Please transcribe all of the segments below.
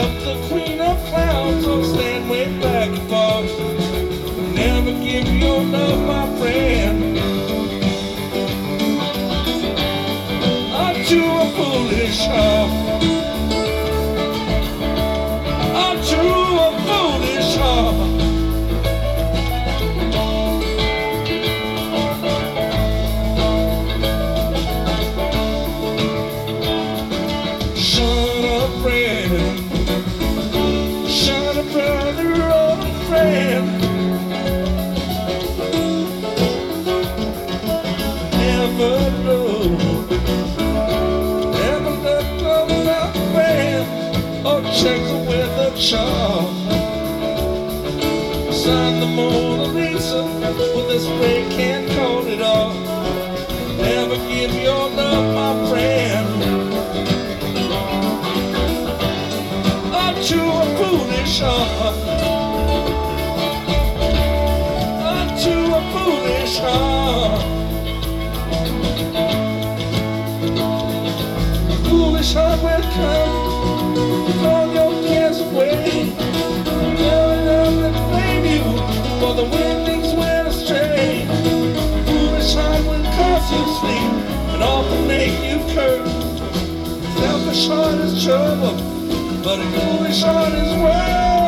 Knock the queen of clowns, or stand way back forth. Never give your love, my friend. Check with a charm. Sign the Mona Lisa with a spray can't coat it off. Never give your love, my friend. unto a foolish heart. Unto a foolish heart. Foolish heart will come Selfish heart is trouble but a foolish heart is worth.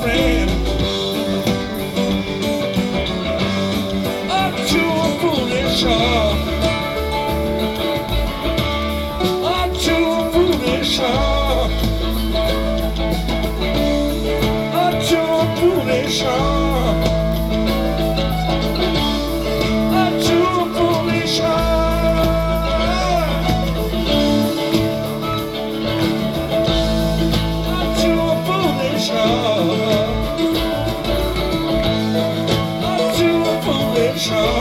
friend. Foolish